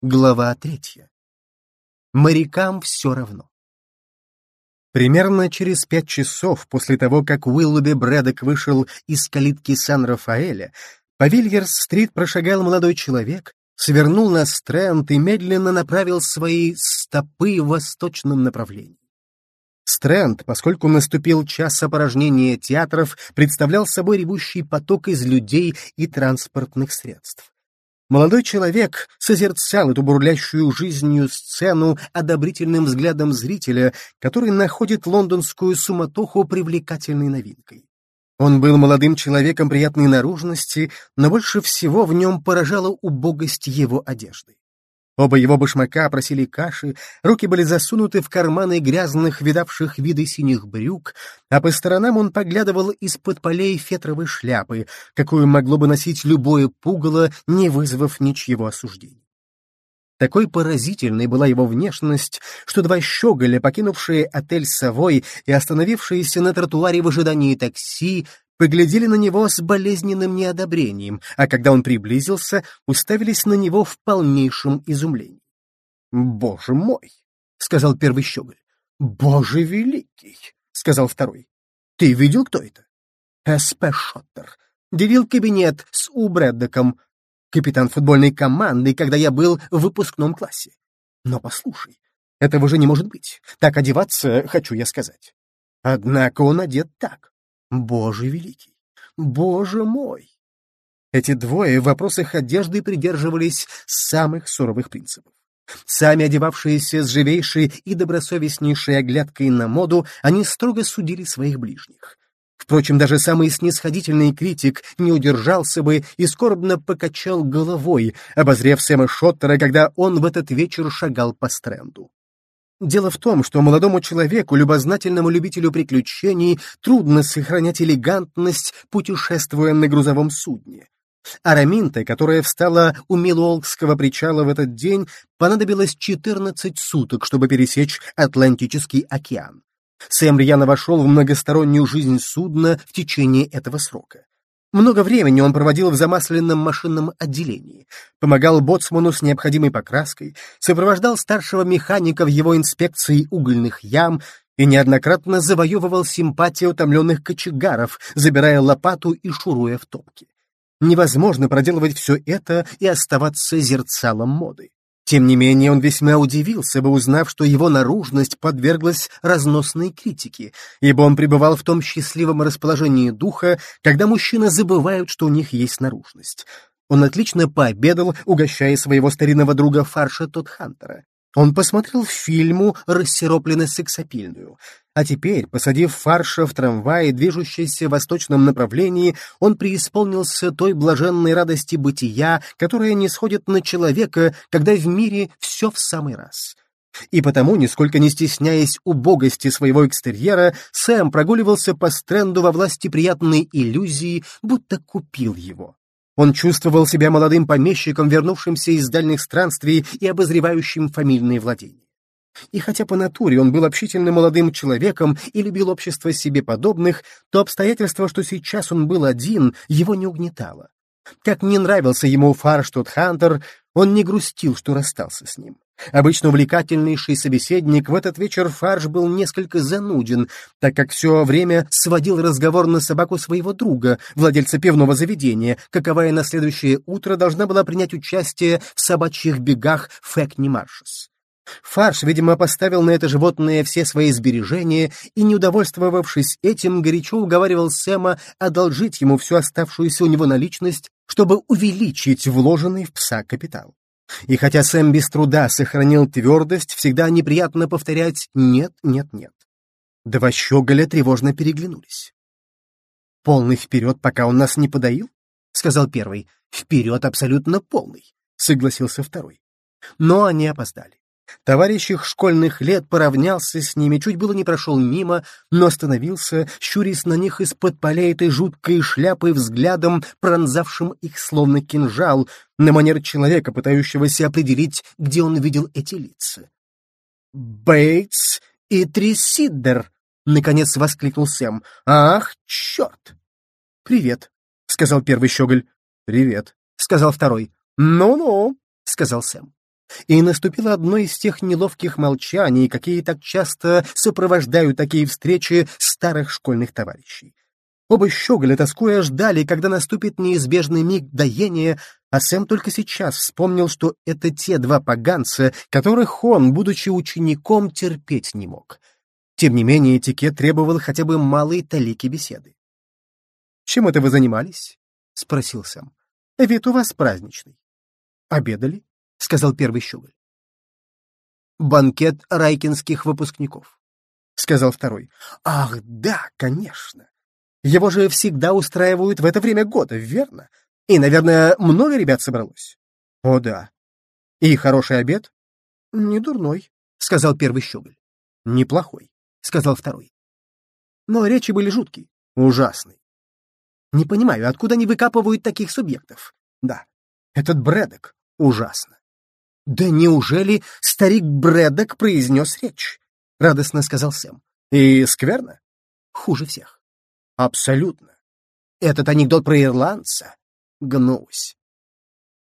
Глава третья. Морякам все равно. Примерно через пять часов после того, как Уиллоби Брэдок вышел из калитки Сан-Рафаэля, по Вильерс-стрит прошагал молодой человек, свернул на Стрэнд и медленно направил свои стопы в восточном направлении. Стрэнд, поскольку наступил час опорожнения театров, представлял собой ревущий поток из людей и транспортных средств. Молодой человек созерцал эту бурлящую жизнью сцену одобрительным взглядом зрителя, который находит лондонскую суматоху привлекательной новинкой. Он был молодым человеком приятной наружности, но больше всего в нем поражала убогость его одежды. Оба его башмака просили каши, руки были засунуты в карманы грязных, видавших виды синих брюк, а по сторонам он поглядывал из-под полей фетровой шляпы, какую могло бы носить любое пугало, не вызвав ничьего осуждения. Такой поразительной была его внешность, что два щеголя, покинувшие отель «Совой» и остановившиеся на тротуаре в ожидании такси, поглядели на него с болезненным неодобрением, а когда он приблизился, уставились на него в полнейшем изумлении. «Боже мой!» — сказал первый щеголь. «Боже великий!» — сказал второй. «Ты видел, кто это?» «С.П. Шоттер. Делил кабинет с У. Брэддоком, капитан футбольной команды, когда я был в выпускном классе. Но послушай, этого же не может быть. Так одеваться, хочу я сказать. Однако он одет так. Боже великий! Боже мой! Эти двое в вопросах одежды придерживались самых суровых принципов. Сами одевавшиеся с живейшей и добросовестнейшей оглядкой на моду, они строго судили своих ближних. Впрочем, даже самый снисходительный критик не удержался бы и скорбно покачал головой, обозрев Сэма Шоттера, когда он в этот вечер шагал по стренду. Дело в том, что молодому человеку, любознательному любителю приключений, трудно сохранять элегантность, путешествуя на грузовом судне. Араминте, которая встала у Милуолкского причала в этот день, понадобилось 14 суток, чтобы пересечь Атлантический океан. Сэм рьяно вошел в многостороннюю жизнь судна в течение этого срока. Много времени он проводил в замасленном машинном отделении, помогал боцману с необходимой покраской, сопровождал старшего механика в его инспекции угольных ям и неоднократно завоевывал симпатии утомленных кочегаров, забирая лопату и шуруя в топки. Невозможно проделывать все это и оставаться зерцалом моды. Тем не менее, он весьма удивился бы, узнав, что его наружность подверглась разносной критике, ибо он пребывал в том счастливом расположении духа, когда мужчины забывают, что у них есть наружность. Он отлично пообедал, угощая своего старинного друга фарша Тодхантера. Он посмотрел фильму «Рассероплено сексапильную», а теперь, посадив фарша в трамвае, движущийся в восточном направлении, он преисполнился той блаженной радости бытия, которая не сходит на человека, когда в мире все в самый раз. И потому, нисколько не стесняясь убогости своего экстерьера, Сэм прогуливался по стренду во власти приятной иллюзии, будто купил его. Он чувствовал себя молодым помещиком, вернувшимся из дальних странствий и обозревающим фамильные владения. И хотя по натуре он был общительным молодым человеком и любил общество себе подобных, то обстоятельство, что сейчас он был один, его не угнетало. Как не нравился ему Фарштот Хантер, он не грустил, что расстался с ним. Обычно увлекательнейший собеседник в этот вечер Фарш был несколько зануден, так как все время сводил разговор на собаку своего друга, владельца пивного заведения, каковая на следующее утро должна была принять участие в собачьих бегах Фэкни Маршес. Фарш, видимо, поставил на это животное все свои сбережения и, не удовольствовавшись этим, горячо уговаривал Сэма одолжить ему всю оставшуюся у него наличность, чтобы увеличить вложенный в пса капитал. И хотя Сэм без труда сохранил твердость, всегда неприятно повторять «нет, нет, нет». Два щеголя тревожно переглянулись. «Полный вперед, пока он нас не подоил?» — сказал первый. «Вперед абсолютно полный», — согласился второй. Но они опоздали. Товарищ их школьных лет поравнялся с ними, чуть было не прошел мимо, но остановился, щурясь на них из-под поля этой жуткой шляпой взглядом, пронзавшим их словно кинжал, на манер человека, пытающегося определить, где он видел эти лица. «Бейтс и Трисиддер!» — наконец воскликнул Сэм. «Ах, черт!» «Привет», — сказал первый щеголь. «Привет», — сказал второй. «Ну-ну», — сказал Сэм. И наступило одно из тех неловких молчаний, какие так часто сопровождают такие встречи старых школьных товарищей. Оба щеголя, тоскуя, ждали, когда наступит неизбежный миг доения, а Сэм только сейчас вспомнил, что это те два поганца, которых он, будучи учеником, терпеть не мог. Тем не менее, этикет требовал хотя бы малой талики беседы. «Чем это вы занимались?» — спросил Сэм. «Вид у вас праздничный». «Обедали?» — сказал первый щеголь. «Банкет райкинских выпускников», — сказал второй. «Ах, да, конечно. Его же всегда устраивают в это время года, верно? И, наверное, много ребят собралось?» «О, да. И хороший обед?» «Не дурной», — сказал первый щеголь. «Неплохой», — сказал второй. Но речи были жуткие, ужасные. Не понимаю, откуда они выкапывают таких субъектов. Да, этот Брэдок ужасно. «Да неужели старик Брэддок произнес речь?» — радостно сказал Сэм. «И скверно?» «Хуже всех». «Абсолютно. Этот анекдот про ирландца — гнусь.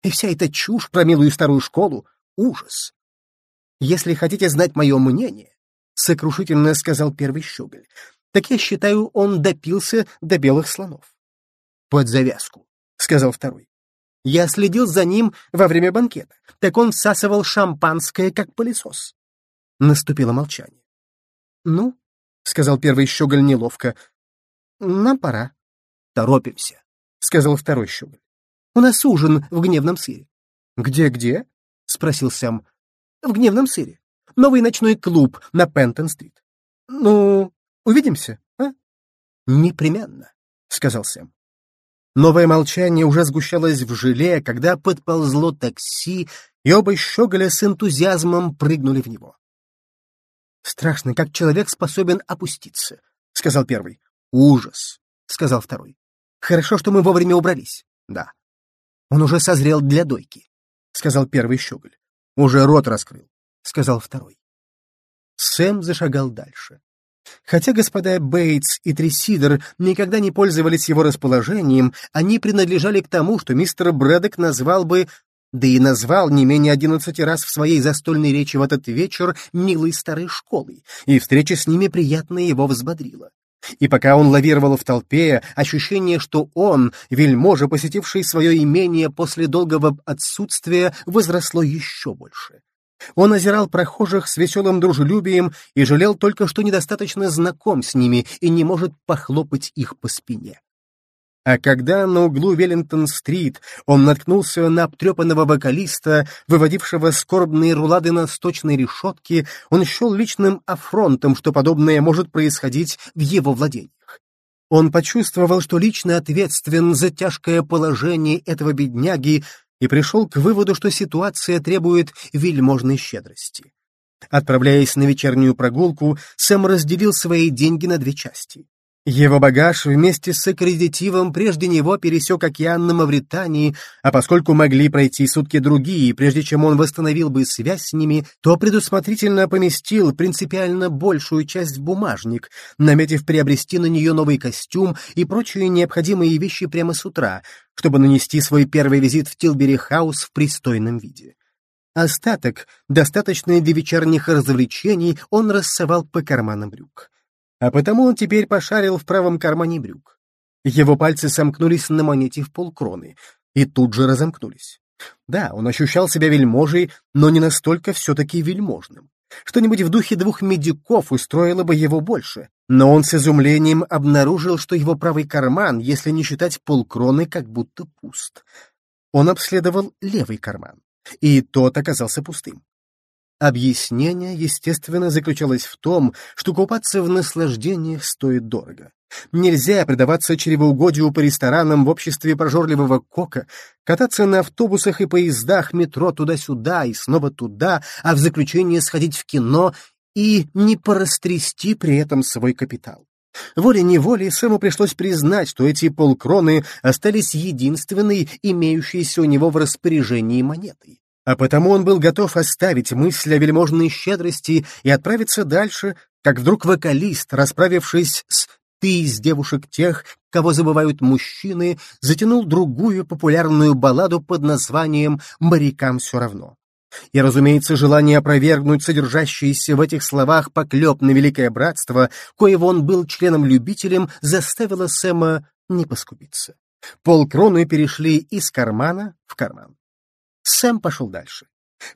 И вся эта чушь про милую старую школу — ужас. Если хотите знать мое мнение, — сокрушительно сказал первый щеголь, — так я считаю, он допился до белых слонов. «Под завязку», — сказал второй. Я следил за ним во время банкета. Так он всасывал шампанское, как пылесос. Наступило молчание. «Ну», — сказал первый щеголь неловко, — «нам пора». «Торопимся», — сказал второй щеголь. «У нас ужин в гневном сыре». «Где-где?» — спросил Сэм. «В гневном сыре. Новый ночной клуб на Пентон-стрит». «Ну, увидимся, а?» «Непременно», — сказал Сэм. Новое молчание уже сгущалось в желе, когда подползло такси, и оба щеголя с энтузиазмом прыгнули в него. «Страшно, как человек способен опуститься», — сказал первый. «Ужас», — сказал второй. «Хорошо, что мы вовремя убрались». «Да». «Он уже созрел для дойки», — сказал первый щеголь. «Уже рот раскрыл», — сказал второй. Сэм зашагал дальше. Хотя господа Бейтс и Тресидер никогда не пользовались его расположением, они принадлежали к тому, что мистер Брэдок назвал бы, да и назвал не менее одиннадцати раз в своей застольной речи в этот вечер милой старой школой, и встреча с ними приятно его взбодрила. И пока он лавировал в толпе, ощущение, что он, вельможа, посетивший свое имение после долгого отсутствия, возросло еще больше. Он озирал прохожих с веселым дружелюбием и жалел только, что недостаточно знаком с ними и не может похлопать их по спине. А когда на углу Веллингтон-стрит он наткнулся на обтрепанного вокалиста, выводившего скорбные рулады на сточной решетке, он счел личным афронтом, что подобное может происходить в его владениях. Он почувствовал, что лично ответственен за тяжкое положение этого бедняги, и пришел к выводу, что ситуация требует вельможной щедрости. Отправляясь на вечернюю прогулку, Сэм разделил свои деньги на две части. Его багаж вместе с аккредитивом прежде него пересек океан на Мавритании, а поскольку могли пройти сутки другие, прежде чем он восстановил бы связь с ними, то предусмотрительно поместил принципиально большую часть в бумажник, наметив приобрести на нее новый костюм и прочие необходимые вещи прямо с утра, чтобы нанести свой первый визит в Тилбери-хаус в пристойном виде. Остаток, достаточный для вечерних развлечений, он рассовал по карманам брюк а потому он теперь пошарил в правом кармане брюк. Его пальцы сомкнулись на монете в полкроны и тут же разомкнулись. Да, он ощущал себя вельможей, но не настолько все-таки вельможным. Что-нибудь в духе двух медяков устроило бы его больше, но он с изумлением обнаружил, что его правый карман, если не считать полкроны, как будто пуст. Он обследовал левый карман, и тот оказался пустым. Объяснение, естественно, заключалось в том, что купаться в наслаждениях стоит дорого. Нельзя предаваться чревоугодию по ресторанам в обществе прожорливого кока, кататься на автобусах и поездах метро туда-сюда и снова туда, а в заключение сходить в кино и не порастрясти при этом свой капитал. Волей-неволей Сэму пришлось признать, что эти полкроны остались единственной, имеющейся у него в распоряжении монетой а потому он был готов оставить мысль о вельможной щедрости и отправиться дальше, как вдруг вокалист, расправившись с «ты» из девушек тех, кого забывают мужчины, затянул другую популярную балладу под названием «Морякам все равно». И, разумеется, желание опровергнуть содержащиеся в этих словах поклеп на Великое Братство, коего он был членом-любителем, заставило Сэма не поскупиться. Полкроны перешли из кармана в карман. Сэм пошел дальше.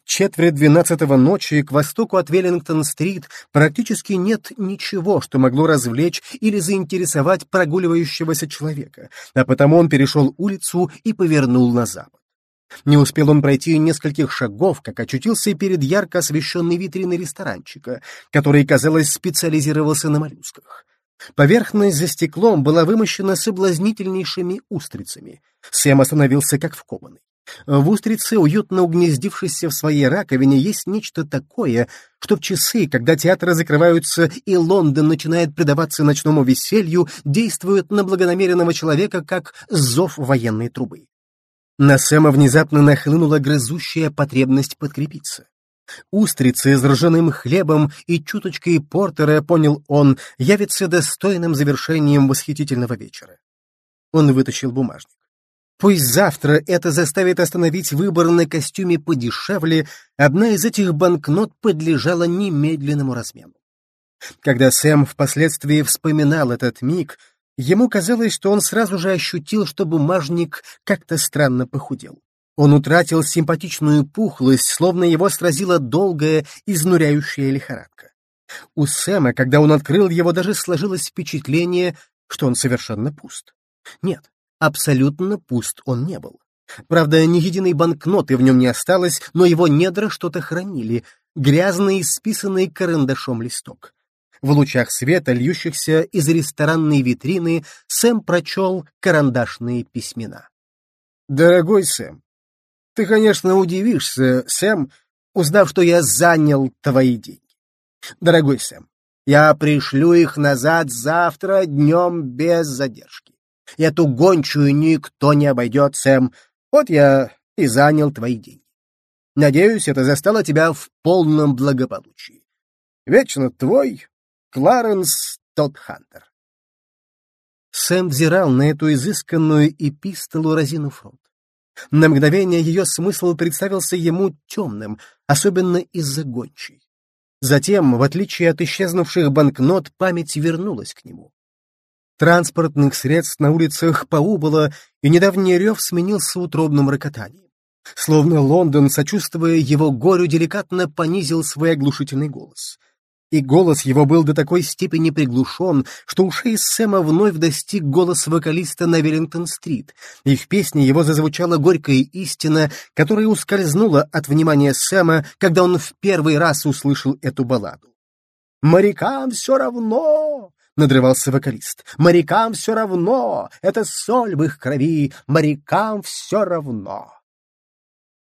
Четверть двенадцатого ночи к востоку от Веллингтон-стрит практически нет ничего, что могло развлечь или заинтересовать прогуливающегося человека, а потому он перешел улицу и повернул на запад. Не успел он пройти нескольких шагов, как очутился перед ярко освещенной витриной ресторанчика, который, казалось, специализировался на моллюсках. Поверхность за стеклом была вымощена соблазнительнейшими устрицами. Сэм остановился как вкопанный. В устрице, уютно угнездившейся в своей раковине, есть нечто такое, что в часы, когда театры закрываются и Лондон начинает предаваться ночному веселью, действует на благонамеренного человека как зов военной трубы. На Сэма внезапно нахлынула грызущая потребность подкрепиться. Устрицы с ржаным хлебом и чуточкой портера, понял он, явится достойным завершением восхитительного вечера. Он вытащил бумажник. Пусть завтра это заставит остановить выбор на костюме подешевле, одна из этих банкнот подлежала немедленному размену. Когда Сэм впоследствии вспоминал этот миг, Ему казалось, что он сразу же ощутил, что бумажник как-то странно похудел. Он утратил симпатичную пухлость, словно его сразила долгая, изнуряющая лихорадка. У Сэма, когда он открыл его, даже сложилось впечатление, что он совершенно пуст. Нет, абсолютно пуст он не был. Правда, ни единой банкноты в нем не осталось, но его недра что-то хранили, грязный, списанный карандашом листок. В лучах света, льющихся из ресторанной витрины, Сэм прочел карандашные письмена. «Дорогой Сэм, ты, конечно, удивишься, Сэм, узнав, что я занял твои деньги. Дорогой Сэм, я пришлю их назад завтра днем без задержки. Эту гончую никто не обойдет, Сэм. Вот я и занял твои деньги. Надеюсь, это застало тебя в полном благополучии. Вечно твой Кларенс Тодхантер. Сэм взирал на эту изысканную эпистолу разинув рот. На мгновение ее смысл представился ему темным, особенно из-за гончей. Затем, в отличие от исчезнувших банкнот, память вернулась к нему. Транспортных средств на улицах поубыло, и недавний рев сменился утробным рокотанием. Словно Лондон, сочувствуя его горю, деликатно понизил свой оглушительный голос и голос его был до такой степени приглушен, что ушей Сэма вновь достиг голос вокалиста на Веллингтон-стрит, и в песне его зазвучала горькая истина, которая ускользнула от внимания Сэма, когда он в первый раз услышал эту балладу. «Морякам все равно!» — надрывался вокалист. «Морякам все равно! Это соль в их крови! Морякам все равно!»